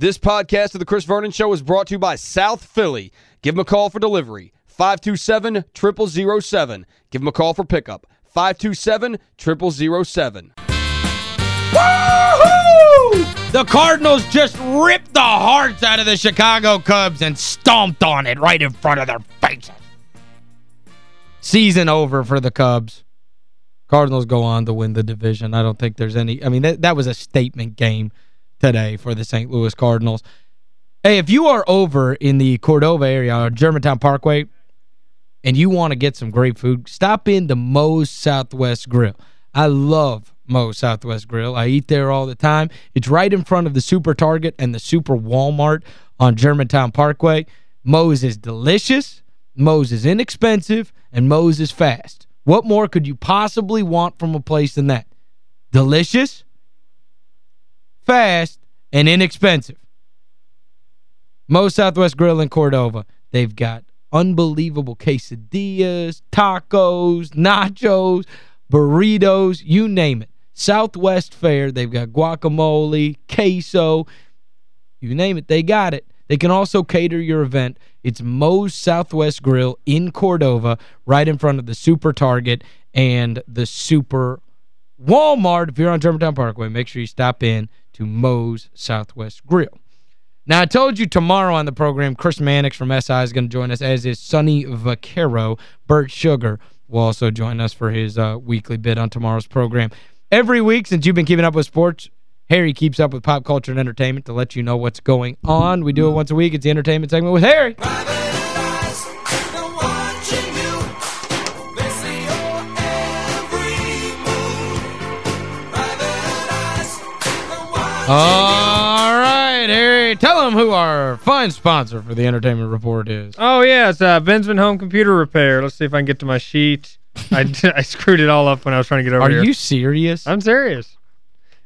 This podcast of The Chris Vernon Show is brought to you by South Philly. Give them a call for delivery. 527-0007. Give them a call for pickup. 527-0007. Woohoo! The Cardinals just ripped the hearts out of the Chicago Cubs and stomped on it right in front of their faces. Season over for the Cubs. Cardinals go on to win the division. I don't think there's any... I mean, that, that was a statement game today for the St. Louis Cardinals. Hey, if you are over in the Cordova area, Germantown Parkway, and you want to get some great food, stop in the Moe's Southwest Grill. I love Moe's Southwest Grill. I eat there all the time. It's right in front of the Super Target and the Super Walmart on Germantown Parkway. Moe's is delicious, Moe's is inexpensive, and Moe's is fast. What more could you possibly want from a place than that? Delicious, fast, and inexpensive. Moe's Southwest Grill in Cordova. They've got unbelievable quesadillas, tacos, nachos, burritos, you name it. Southwest Fare, they've got guacamole, queso, you name it, they got it. They can also cater your event. It's Moe's Southwest Grill in Cordova, right in front of the Super Target and the Super Walmart. If you're on Germantown Parkway, make sure you stop in to Moe's Southwest Grill. Now, I told you tomorrow on the program, Chris Mannix from SI is going to join us, as is Sonny Vaccaro. Bert Sugar will also join us for his uh, weekly bit on tomorrow's program. Every week since you've been keeping up with sports, Harry keeps up with pop culture and entertainment to let you know what's going on. We do it once a week. It's the entertainment segment with Harry. All right, Harry, tell them who our fine sponsor for the Entertainment Report is. Oh, yeah, it's uh, Bensman Home Computer Repair. Let's see if I can get to my sheet. I, I screwed it all up when I was trying to get over Are here. you serious? I'm serious.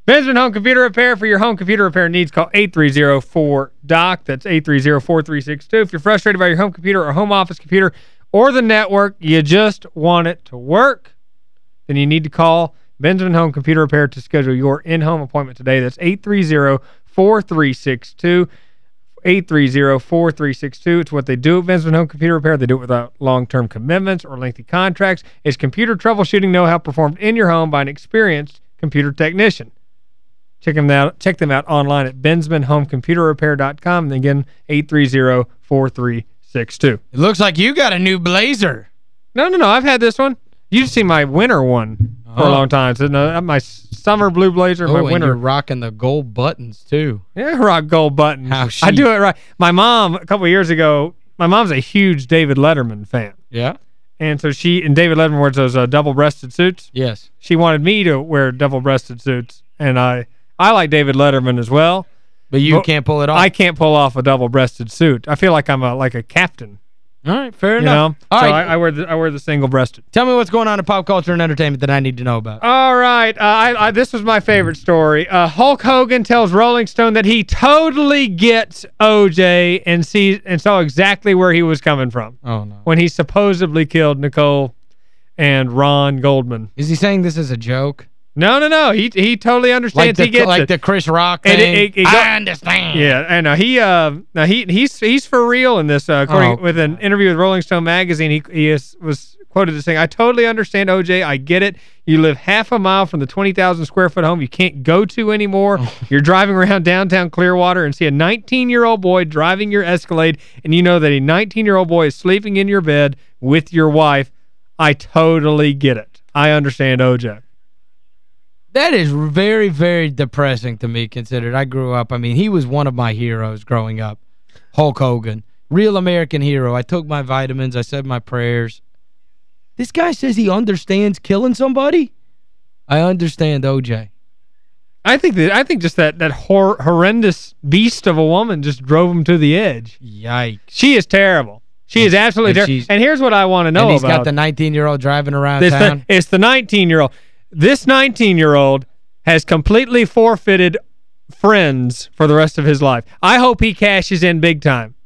Bensman Home Computer Repair for your home computer repair needs. Call 830-4DOC. That's 830-4362. If you're frustrated by your home computer or home office computer or the network, you just want it to work, then you need to call Bensman Home Computer Repair to schedule your in-home appointment today. That's 830-4362. 830-4362. It's what they do at Bensman Home Computer Repair. They do it without long-term commitments or lengthy contracts. It's computer troubleshooting know-how performed in your home by an experienced computer technician. Check them out check them out online at bensmanhomecomputerrepair.com and again 830-4362. It looks like you got a new blazer. No, no, no. I've had this one. You've seen my winter one for Oh. a long time. So, no, my summer blue blazer, my Oh, and winter you're rocking the gold buttons, too. Yeah, rock gold buttons. How I do it right. My mom, a couple years ago, my mom's a huge David Letterman fan. Yeah? And so she, and David Letterman wears those uh, double-breasted suits. Yes. She wanted me to wear double-breasted suits. And I, I like David Letterman as well. But you But can't pull it off. I can't pull off a double-breasted suit. I feel like I'm a like a captain. All right, fair You enough. know? All so right. I, I wear the I wear the single-breasted. Tell me what's going on in pop culture and entertainment that I need to know about. All right. Uh, I, I this was my favorite story. Uh, Hulk Hogan tells Rolling Stone that he totally gets OJ and sees and saw exactly where he was coming from Oh, no. when he supposedly killed Nicole and Ron Goldman. Is he saying this is a joke? No, no, no. He he totally Like understands. the, he gets like it. the Chris Rock It- thing? it- it go- I understand. Yeah, and uh, he uh now he he's he's for real in this uh, according Oh, with an interview with Rolling Stone magazine he he is, was quoted as saying I totally understand OJ I get it you live half a mile from the 20,000 square foot home you can't go to anymore you're driving around downtown Clearwater and see a 19-year-old boy driving your Escalade and you know that a 19-year-old boy is sleeping in your bed with your wife I totally get it I understand OJ That is very, very depressing to me, considered I grew up. I mean, he was one of my heroes growing up. Hulk Hogan. Real American hero. I took my vitamins. I said my prayers. This guy says he understands killing somebody? I understand OJ. I think that I think just that that hor horrendous beast of a woman just drove him to the edge Yikes. She is terrible. She is absolutely and terrible. And here's what I want to know and he's about. He's got the 19-year-old driving around this town. the, it's the 19-year-old. This 19-year-old has completely forfeited friends for the rest of his life. I hope he cashes in big time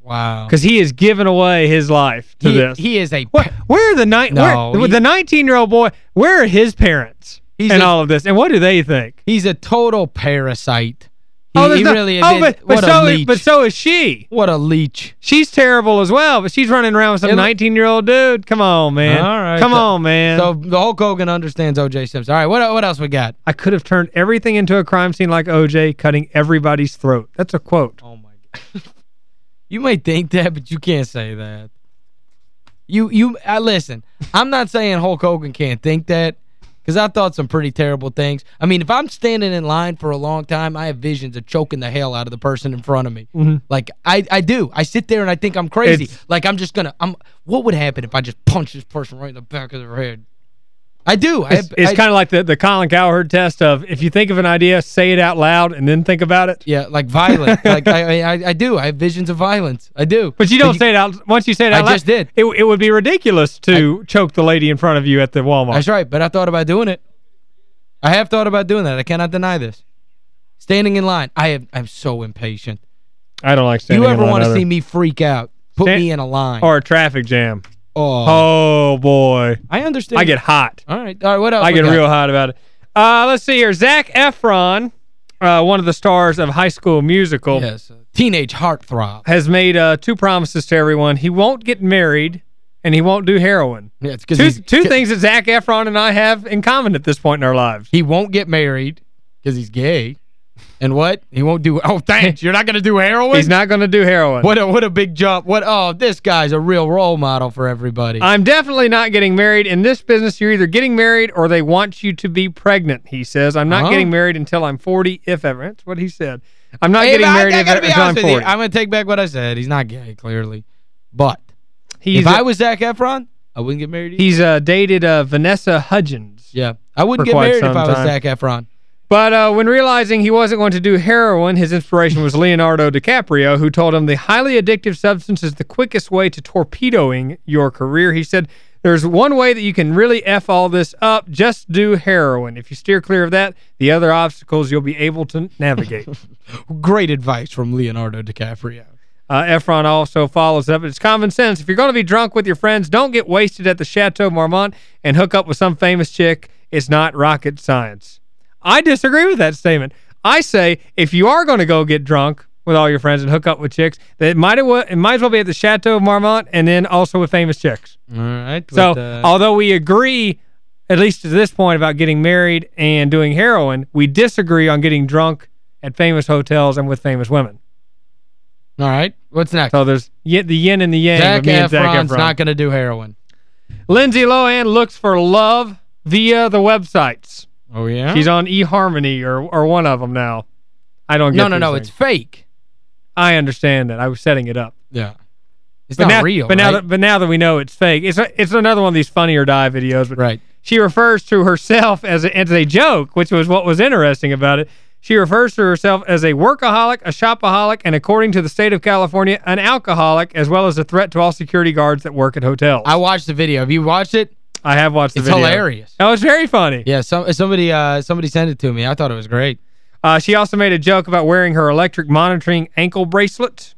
wow. because he has given away his life to he, this. he is a... What, where are the ni No, where, he- the 19-year-old boy? Where are his parents He's in a- all of this? And what do they think? He's a total parasite. Oh, there's he no- really oh, but, but so leech. but so is she. what a leech. She's terrible as well, but she's running around with some Yeah, 19-year-old dude. Come on, man. All right. Come so- on, man. So the Hulk Hogan understands O.J. Simpson. All right, what what else we got? I could have turned everything into a crime scene like OJ, cutting everybody's throat. That's a quote. Oh my god. you may think that, but you can't say that. You you uh, listen. I'm not saying Hulk Hogan can't think that because I thought some pretty terrible things. I mean, if I'm standing in line for a long time, I have visions of choking the hell out of the person in front of me. Mhm. Like I I do. I sit there and I think I'm crazy. It's- like I'm just going to I'm what would happen if I just punch this person right in the back of their head? I do. It's, it's kind of like the, the Colin Cowherd test of if you think of an idea, say it out loud and then think about it. Yeah, like violent. like I, I I do. I have visions of violence. I do. But you don't say it out. Once you say it I out loud, just did. It, it would be ridiculous to choke the lady in front of you at the Walmart. That's right, but I thought about doing it. I have thought about doing that. I cannot deny this. Standing in line. I have I'm so impatient. I don't like standing you ever want to see me freak out? Put Stand- me in a line. Or a traffic jam. Oh. Oh, boy. I understand. I get hot. All right. All right, what else? I get real hot about it. Uh, let's see here. Zac Efron, uh, one of the stars of High School Musical, Yes. uh, Teenage heartthrob. has made uh, two promises to everyone. He won't get married, and he won't do heroin. Yeah, it's Two, two things that Zac Efron and I have in common at this point in our lives. He won't get married because he's gay. And what? He won't do Oh, thanks. You're not going to do heroin? He's not going to do heroin. What a what a big jump. What oh, this guy's a real role model for everybody. I'm definitely not getting married. In this business, you're either getting married or they want you to be pregnant, he says. I'm not Uh-huh. getting married until I'm 40, if ever. That's what he said. I'm not Hey, getting married I, if- gotta be until I'm honest with 40. you. I'm going to take back what I said. He's not gay, clearly. But He's if a- I was Zac Efron, I wouldn't get married either. He's uh, dated uh, Vanessa Hudgens. Yeah. I wouldn't get married if I was time. Zac Efron. But uh, when realizing he wasn't going to do heroin, his inspiration was Leonardo DiCaprio, who told him the highly addictive substance is the quickest way to torpedoing your career. He said, there's one way that you can really F all this up. Just do heroin. If you steer clear of that, the other obstacles you'll be able to navigate. Great advice from Leonardo DiCaprio. Uh, Efron also follows up. It's common sense. If you're going to be drunk with your friends, don't get wasted at the Chateau Marmont and hook up with some famous chick. It's not rocket science. I disagree with that statement. I say if you are going to go get drunk with all your friends and hook up with chicks, that it might, it might as well be at the Chateau of Marmont and then also with famous chicks. All right. So, but, uh, although we agree, at least to this point, about getting married and doing heroin, we disagree on getting drunk at famous hotels and with famous women. all right. What's next? So there's the yin and the yang Zac with me and Zac Efron's Efron. not going to do heroin. Lindsay Lohan looks for love via the websites. Oh, yeah? She's on eHarmony or or one of them now. I don't get No, no, no. things. It's fake. I understand that. I was setting it up. Yeah. It's but not now, real, But now that but now that we know it's fake, it's a, it's another one of these funny or die videos. But Right. She refers to herself as a, as a joke, which was what was interesting about it. She refers to herself as a workaholic, a shopaholic, and according to the state of California, an alcoholic, as well as a threat to all security guards that work at hotels. I watched the video. Have you watched it? I have watched the video. It's hilarious. That was very funny. Yeah, some, somebody uh, somebody sent it to me. I thought it was great. Uh, she also made a joke about wearing her electric monitoring ankle bracelet.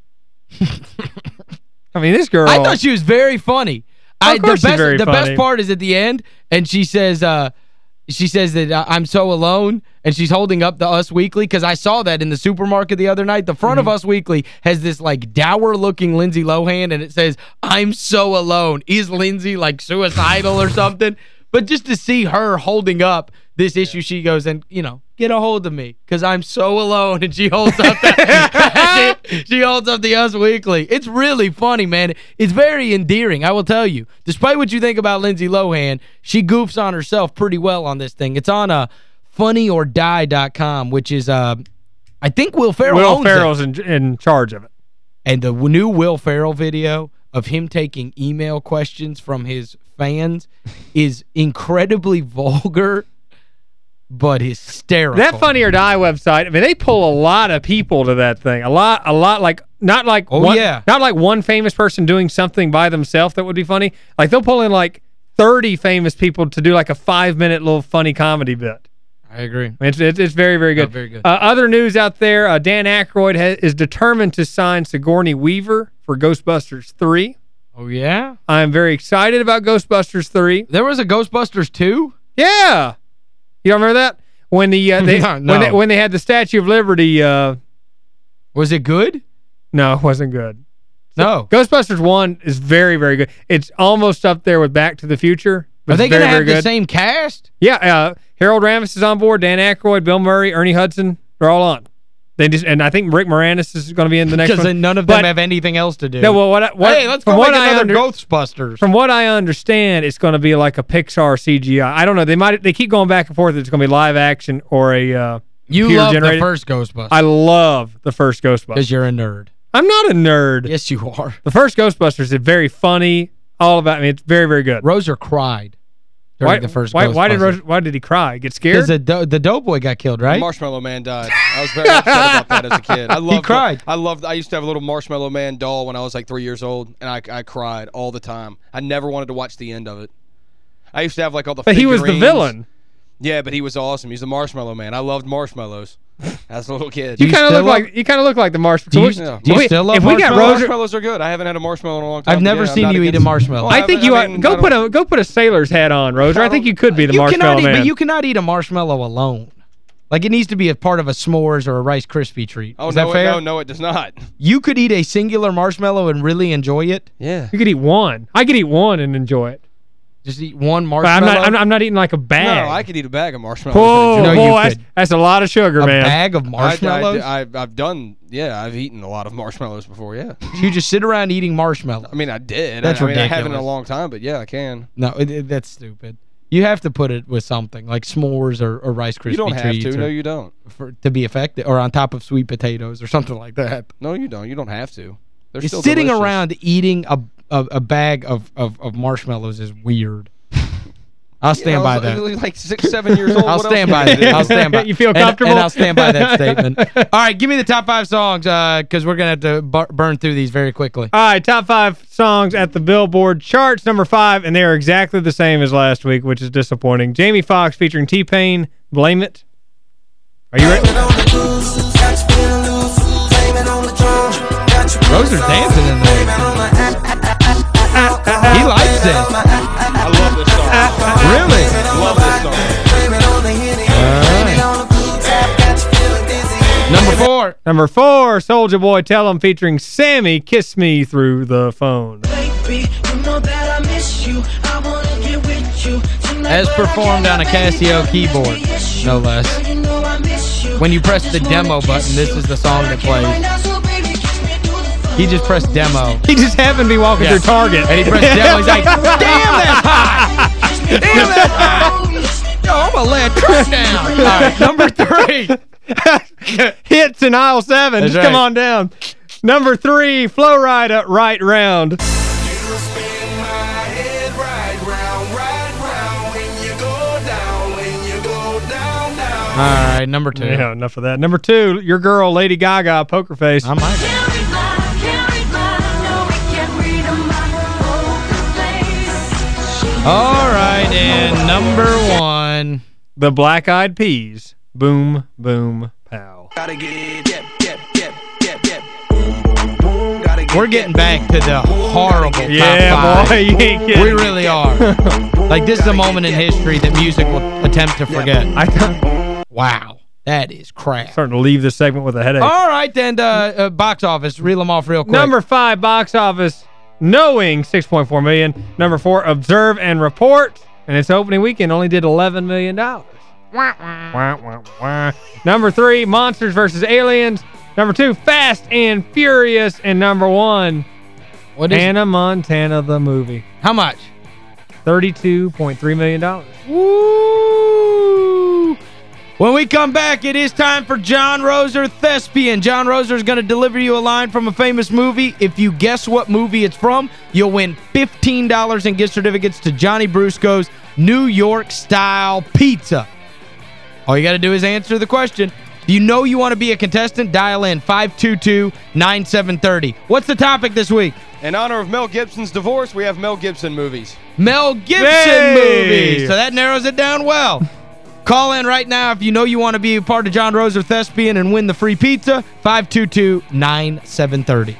I mean, this girl... I thought she was very funny. Of I, the best, The funny. best part is at the end, and she says, uh, she says that uh, I'm so alone, and she's holding up the Us Weekly, because I saw that in the supermarket the other night. The front Mm-hmm. of Us Weekly has this, like, dour-looking Lindsay Lohan, and it says, I'm so alone. Is Lindsay, like, suicidal or something? But just to see her holding up this issue, she goes, and, you know, get a hold of me, because I'm so alone, and she holds up the, she, she holds up the Us Weekly. It's really funny, man. It's very endearing, I will tell you. Despite what you think about Lindsay Lohan, she goofs on herself pretty well on this thing. It's on uh, funnyordie.com, which is, uh, I think Will Ferrell Will owns it. Ferrell's in, in charge of it. And the new Will Ferrell video of him taking email questions from his fans is incredibly vulgar but hysterical. That Funny or Die website, I mean, they pull a lot of people to that thing. A lot, a lot, like, not like Oh, one, yeah. not like one famous person doing something by themselves that would be funny. Like, they'll pull in, like, 30 famous people to do, like, a five-minute little funny comedy bit. I agree. It's, it's, it's very, very good. Oh, very good. Uh, other news out there, uh, Dan Aykroyd ha is determined to sign Sigourney Weaver for Ghostbusters 3. Oh, yeah? I'm very excited about Ghostbusters 3. There was a Ghostbusters 2? Yeah. You don't remember that? When the uh, they, No, when they when they had the Statue of Liberty uh, Was it good? No, it wasn't good. No. Ghostbusters 1 is very, very good. It's almost up there with Back to the Future. Are they going to have the good. same cast? Yeah, uh, Harold Ramis is on board, Dan Aykroyd, Bill Murray, Ernie Hudson, they're all on. They just and I think Rick Moranis is going to be in the next Because one. none of them But- have anything else to do. No, well, what, what hey, let's go make another under- Ghostbusters. From what I understand, it's going to be like a Pixar CGI. I don't know. They might they keep going back and forth. It's going to be live action or a uh, you love the first Ghostbusters I love the first Ghostbusters. because you're a nerd. I'm not a nerd. Yes, you are. The first Ghostbusters is very funny. All about I mean, it's very very good. Roser cried during Why, the first why, why did Ghostbusters. Why did he cry? Get scared? Because scared? the, do the Doughboy got killed, right? Marshmallow Man died. I was very upset about that as a kid. I loved, cried. I loved. I used to have a little Marshmallow Man doll when I was like three years old, and I, I cried all the time. I never wanted to watch the end of it. I used to have like all the but he was the villain. Yeah, but he was awesome. He's the Marshmallow Man. I loved marshmallows as a little kid. You you kind of look love- like you kind of look like the marshmallow. Do you, Yeah. do you Wait, still love if we got marshmallows? Roser- Marshmallows are good. I haven't had a marshmallow in a long time. I've never Yeah, seen you eat a against- marshmallow. I think you I mean, go put a go put a sailor's hat on, Roser. I think you could be the you marshmallow cannot eat, man. But you cannot eat a marshmallow alone. Like, it needs to be a part of a s'mores or a Rice Krispie treat. Oh Is no, that fair? no, no, it does not. You could eat a singular marshmallow and really enjoy it. Yeah. You could eat one. I could eat one and enjoy it. Just eat one marshmallow. I'm not I'm not, I'm not eating like a bag. No, I could eat a bag of marshmallows. Whoa, No, boy, that's, that's a lot of sugar, a man. A bag of marshmallows? I, I, I've done, yeah, I've eaten a lot of marshmallows before, yeah. you just sit around eating marshmallows. I mean, I did. That's I, I mean, I haven't in a long time, but yeah, I can. No, it, it- that's stupid. You have to put it with something, like s'mores or, or Rice Krispie You don't have to. or- No, you don't. for, to be effective, or on top of sweet potatoes or something like that. No, you don't. You don't have to. They're It's still sitting delicious. around eating a, a, a bag of, of, of marshmallows is weird. I'll You stand know, by that. like- Like six, seven years old. I'll What stand by I that. I'll stand by You feel comfortable? And, I'll stand by that statement. All right, give me the top five songs uh, because we're going to have to burn through these very quickly. All right, top five songs at the Billboard charts. Number five, and they are exactly the same as last week, which is disappointing. Jamie Foxx featuring T-Pain, Blame It. Are you ready? Roser's dancing in there. He likes it. I love this song. Really? love this song. Number four. Number four, Soulja Boy Tell 'em featuring Sammie, Kiss Me Through the Phone. Baby, you know that I miss you. I wanna get with you. Tonight, As performed on a Casio keyboard, no less. Girl, you know I miss you. When you press the demo button, this is the song that plays. He just pressed demo. He just happened to be walking Yeah. through Target. And he pressed demo. He's like, damn, that's hot. Damn, that's hot. Yo, I'm going to lay a truck down. All right, number three. Hits in aisle seven. That's just come on down. Number three, Flo Rida, Right Round. All right, number two. Yeah, enough of that. Number two, your girl, Lady Gaga, Poker Face. I might. All right, and number one. The Black Eyed Peas. Boom, boom, pow. We're getting back to the horrible Yeah, top boy, five. you ain't kidding. We really are. like, this is a moment in history that music will attempt to forget. I Wow. That is crap. starting to leave this segment with a headache. All right, then, uh, uh, box office. Reel them off real quick. Number five, box office, Knowing, 6.4 million. Number four, Observe and Report. And its opening weekend only did $11 million. Wah, wah, wah. Number three, Monsters versus Aliens. Number two, Fast and Furious. And number one, What is Hannah Montana, the movie. How much? 32.3 million. dollars. Woo! When we come back, it is time for John Roser Thespian. John Roser is going to deliver you a line from a famous movie. If you guess what movie it's from, you'll win $15 in gift certificates to Johnny Brusco's New York Style Pizza. All you got to do is answer the question. If you know you want to be a contestant, dial in 522-9730. What's the topic this week? In honor of Mel Gibson's divorce, we have Mel Gibson movies. Mel Gibson Hey! movies. So that narrows it down well. Call in right now if you know you want to be a part of John Roser Thespian and win the free pizza, 522-9730.